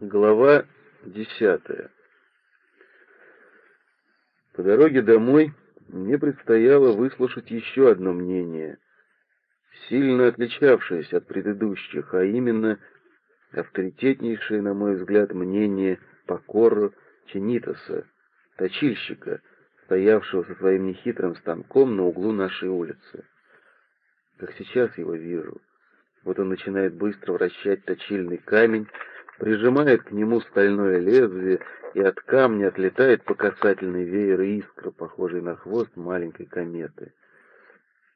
Глава десятая. По дороге домой мне предстояло выслушать еще одно мнение, сильно отличавшееся от предыдущих, а именно авторитетнейшее, на мой взгляд, мнение Покоро Ченитоса, точильщика, стоявшего со своим нехитрым станком на углу нашей улицы. Как сейчас его вижу. Вот он начинает быстро вращать точильный камень, прижимает к нему стальное лезвие, и от камня отлетает по касательной веер искра, похожий на хвост маленькой кометы.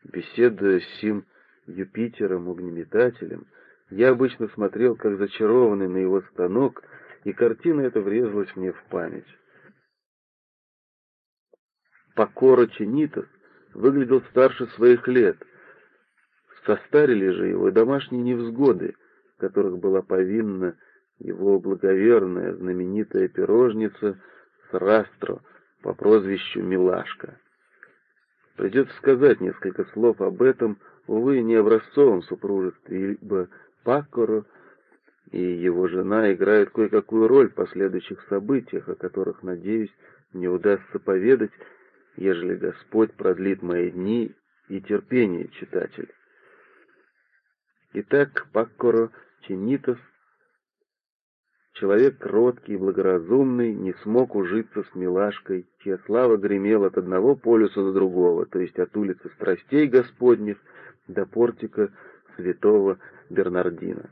Беседуя с сим Юпитером-огнеметателем, я обычно смотрел, как зачарованный на его станок, и картина эта врезалась мне в память. Покора Ченитос выглядел старше своих лет. Состарили же его домашние невзгоды, которых была повинна его благоверная знаменитая пирожница Срастро по прозвищу Милашка. Придется сказать несколько слов об этом, увы, не образцовом супружестве, ибо Паккоро и его жена играют кое-какую роль в последующих событиях, о которых, надеюсь, мне удастся поведать, ежели Господь продлит мои дни и терпение, читатель. Итак, Паккоро Чинитос Человек кроткий и благоразумный не смог ужиться с милашкой, чья слава гремела от одного полюса до другого, то есть от улицы страстей Господних до портика святого Бернардина.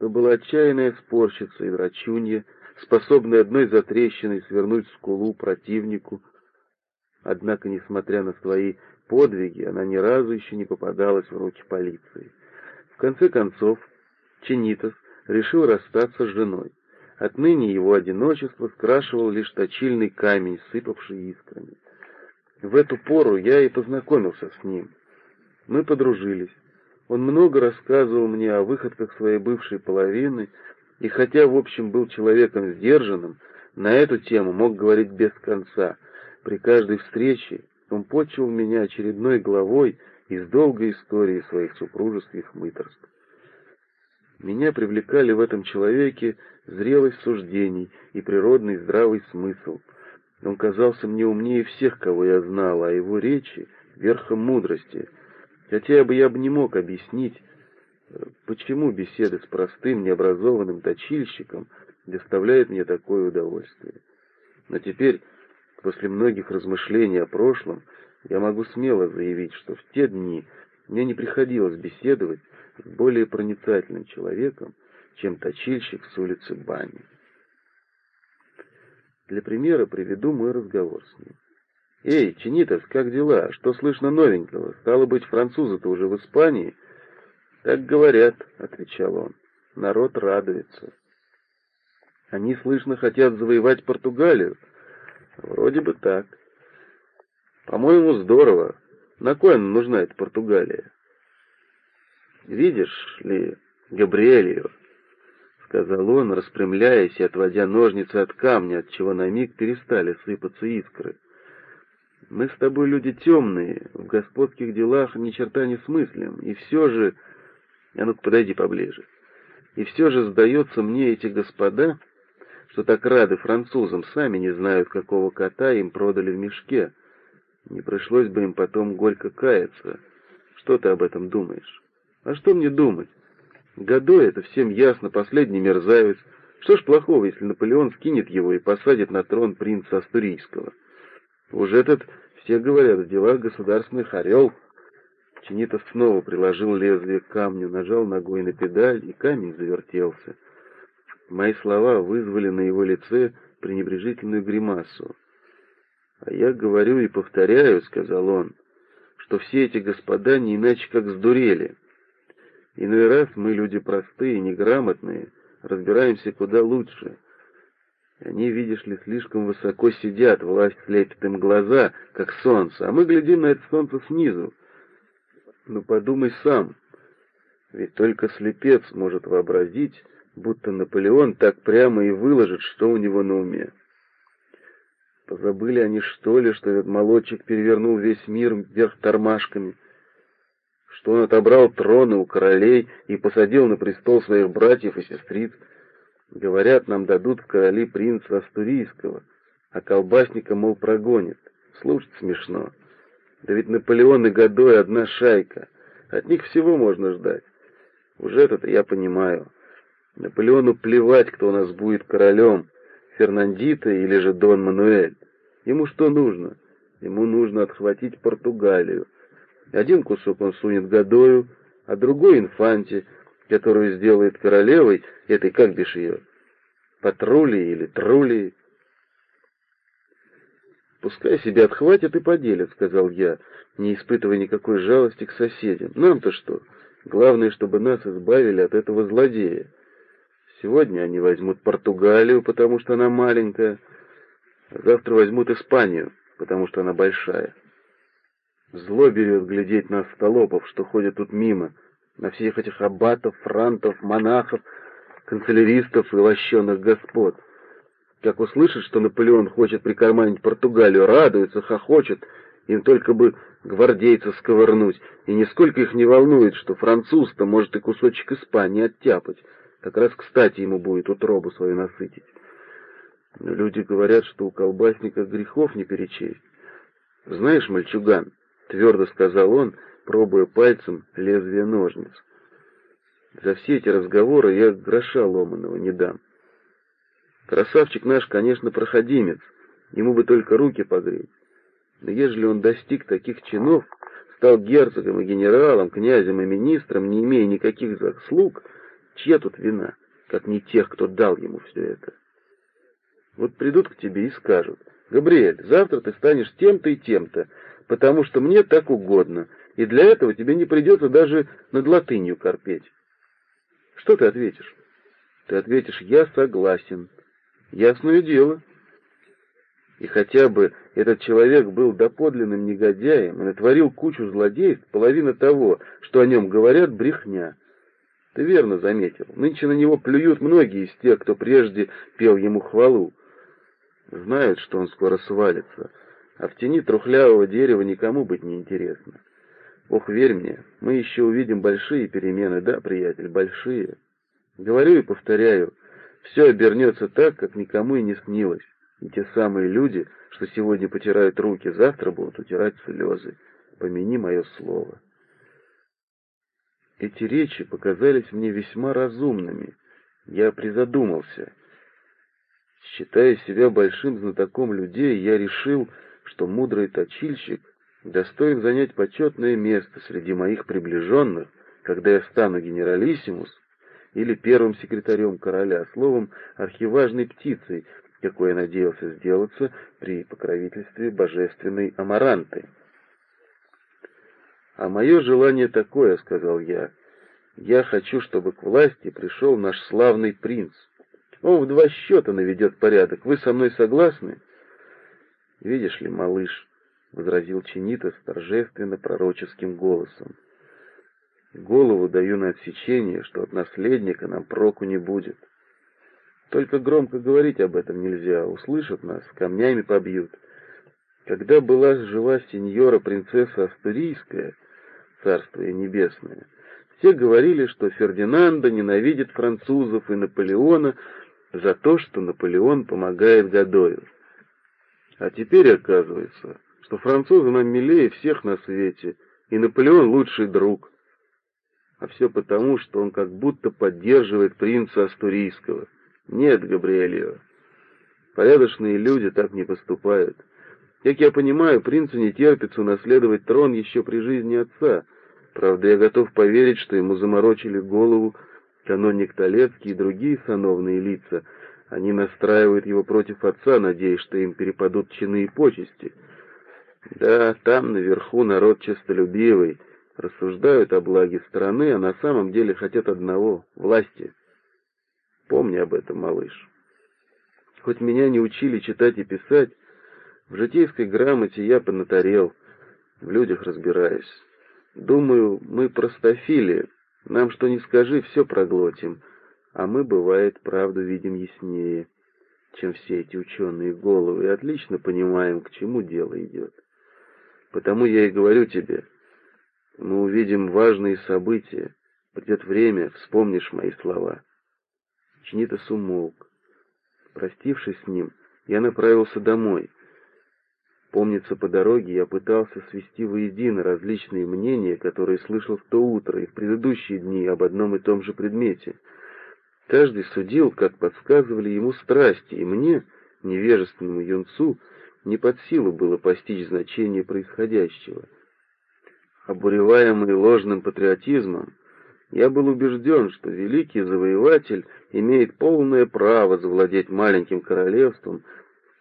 То была отчаянная спорщица и врачунья, способная одной затрещиной свернуть скулу противнику, однако, несмотря на свои подвиги, она ни разу еще не попадалась в руки полиции. В конце концов, Чинитос решил расстаться с женой. Отныне его одиночество скрашивал лишь точильный камень, сыпавший искрами. В эту пору я и познакомился с ним. Мы подружились. Он много рассказывал мне о выходках своей бывшей половины, и хотя, в общем, был человеком сдержанным, на эту тему мог говорить без конца. При каждой встрече он почил меня очередной главой из долгой истории своих супружеских мыторств. Меня привлекали в этом человеке зрелость суждений и природный здравый смысл. Он казался мне умнее всех, кого я знал, а его речи — верхом мудрости. Хотя бы я бы не мог объяснить, э, почему беседы с простым, необразованным точильщиком доставляют мне такое удовольствие. Но теперь, после многих размышлений о прошлом, я могу смело заявить, что в те дни мне не приходилось беседовать с более проницательным человеком, чем точильщик с улицы Бани. Для примера приведу мой разговор с ним. «Эй, Чинитос, как дела? Что слышно новенького? Стало быть, французы-то уже в Испании?» «Так говорят», — отвечал он. «Народ радуется». «Они, слышно, хотят завоевать Португалию?» «Вроде бы так». «По-моему, здорово. На кой она нужна, эта Португалия?» «Видишь ли, Габриэлью?» — сказал он, распрямляясь и отводя ножницы от камня, от чего на миг перестали сыпаться искры. «Мы с тобой люди темные, в господских делах ни черта не смыслим, и все же...» «А ну-ка, подойди поближе. И все же, сдается мне, эти господа, что так рады французам, сами не знают, какого кота им продали в мешке. Не пришлось бы им потом горько каяться. Что ты об этом думаешь?» А что мне думать? Годой это всем ясно, последний мерзавец. Что ж плохого, если Наполеон скинет его и посадит на трон принца Астурийского? Уже этот, все говорят, в делах государственных орел. Чинита снова приложил лезвие к камню, нажал ногой на педаль, и камень завертелся. Мои слова вызвали на его лице пренебрежительную гримасу. «А я говорю и повторяю», — сказал он, — «что все эти господа не иначе как сдурели». Иной раз мы, люди простые, неграмотные, разбираемся куда лучше. Они, видишь ли, слишком высоко сидят, власть слепит им глаза, как солнце, а мы глядим на это солнце снизу. Ну подумай сам, ведь только слепец может вообразить, будто Наполеон так прямо и выложит, что у него на уме. Позабыли они, что ли, что этот молодчик перевернул весь мир вверх тормашками — что он отобрал троны у королей и посадил на престол своих братьев и сестриц. Говорят, нам дадут в короли принца Астурийского, а колбасника, мол, прогонят. Слушать смешно. Да ведь Наполеон и Годой одна шайка. От них всего можно ждать. Уже это-то я понимаю. Наполеону плевать, кто у нас будет королем, Фернандита или же Дон Мануэль. Ему что нужно? Ему нужно отхватить Португалию. Один кусок он сунет Годою, а другой инфанте, которую сделает королевой, этой, как бишь ее, Патрули или Трули. «Пускай себя отхватят и поделят», — сказал я, не испытывая никакой жалости к соседям. «Нам-то что? Главное, чтобы нас избавили от этого злодея. Сегодня они возьмут Португалию, потому что она маленькая, а завтра возьмут Испанию, потому что она большая. Зло берет глядеть на столопов, что ходят тут мимо, на всех этих аббатов, франтов, монахов, канцеляристов и лощеных господ. Как услышат, что Наполеон хочет прикарманить Португалию, радуются, хохочет, им только бы гвардейца сковырнуть, и нисколько их не волнует, что француз-то может и кусочек Испании оттяпать. Как раз кстати ему будет утробу свою насытить. Но люди говорят, что у колбасника грехов не перечесть. Знаешь, мальчуган, — твердо сказал он, пробуя пальцем лезвие ножниц, — за все эти разговоры я гроша ломаного не дам. Красавчик наш, конечно, проходимец, ему бы только руки погреть. Но ежели он достиг таких чинов, стал герцогом и генералом, князем и министром, не имея никаких заслуг, чья тут вина, как не тех, кто дал ему все это? Вот придут к тебе и скажут, «Габриэль, завтра ты станешь тем-то и тем-то, потому что мне так угодно, и для этого тебе не придется даже над латынью корпеть». Что ты ответишь? Ты ответишь «Я согласен». Ясное дело. И хотя бы этот человек был доподлинным негодяем и натворил кучу злодейств, половина того, что о нем говорят, брехня. Ты верно заметил. Нынче на него плюют многие из тех, кто прежде пел ему хвалу. Знают, что он скоро свалится, а в тени трухлявого дерева никому быть не интересно. Ох, верь мне, мы еще увидим большие перемены, да, приятель, большие. Говорю и повторяю, все обернется так, как никому и не снилось. И те самые люди, что сегодня потирают руки, завтра будут утирать слезы. Помяни мое слово. Эти речи показались мне весьма разумными. Я призадумался. Считая себя большим знатоком людей, я решил, что мудрый точильщик достоин занять почетное место среди моих приближенных, когда я стану генералиссимус или первым секретарем короля, словом, архиважной птицей, какой я надеялся сделаться при покровительстве божественной Амаранты. «А мое желание такое», — сказал я, — «я хочу, чтобы к власти пришел наш славный принц. Он в два счета наведет порядок. Вы со мной согласны?» «Видишь ли, малыш», — возразил Чинита с торжественно-пророческим голосом, — Голову даю на отсечение, что от наследника нам проку не будет. Только громко говорить об этом нельзя, услышат нас, камнями побьют. Когда была жива сеньора принцесса Астурийская, царствие небесное, все говорили, что Фердинанда ненавидит французов и Наполеона за то, что Наполеон помогает Гадою. А теперь оказывается, что французы нам милее всех на свете, и Наполеон лучший друг а все потому, что он как будто поддерживает принца Астурийского. Нет, Габриэлио, порядочные люди так не поступают. Как я понимаю, принцу не терпится унаследовать трон еще при жизни отца. Правда, я готов поверить, что ему заморочили голову каноник Толецкий и другие сановные лица. Они настраивают его против отца, надеясь, что им перепадут чины и почести. Да, там наверху народ честолюбивый — рассуждают о благе страны, а на самом деле хотят одного — власти. Помни об этом, малыш. Хоть меня не учили читать и писать, в житейской грамоте я понатарел, в людях разбираюсь. Думаю, мы простофили, нам что ни скажи, все проглотим, а мы, бывает, правду видим яснее, чем все эти ученые головы, и отлично понимаем, к чему дело идет. Потому я и говорю тебе, мы увидим важные события. Придет время, вспомнишь мои слова. Чинитас умолк. Простившись с ним, я направился домой. Помнится, по дороге я пытался свести воедино различные мнения, которые слышал в то утро и в предыдущие дни об одном и том же предмете. Каждый судил, как подсказывали ему страсти, и мне, невежественному юнцу, не под силу было постичь значение происходящего. Обуреваемый ложным патриотизмом, я был убежден, что великий завоеватель имеет полное право завладеть маленьким королевством,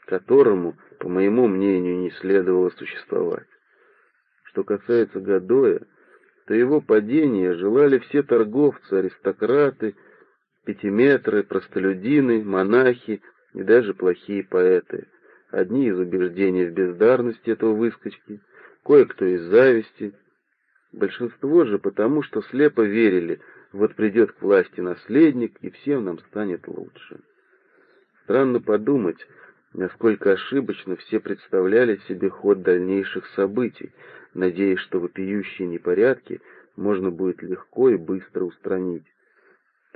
которому, по моему мнению, не следовало существовать. Что касается Гадоя, то его падение желали все торговцы, аристократы, пятиметры, простолюдины, монахи и даже плохие поэты. Одни из убеждений в бездарности этого выскочки, кое-кто из зависти, большинство же потому, что слепо верили, вот придет к власти наследник, и всем нам станет лучше. Странно подумать, насколько ошибочно все представляли себе ход дальнейших событий, надеясь, что вопиющие непорядки можно будет легко и быстро устранить.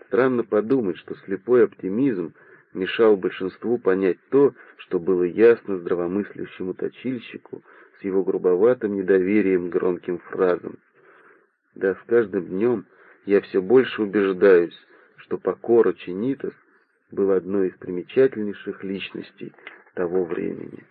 Странно подумать, что слепой оптимизм мешал большинству понять то, что было ясно здравомыслящему точильщику с его грубоватым недоверием громким фразам. Да, с каждым днем я все больше убеждаюсь, что Покора Чинитас был одной из примечательнейших личностей того времени.